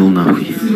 Tão nave.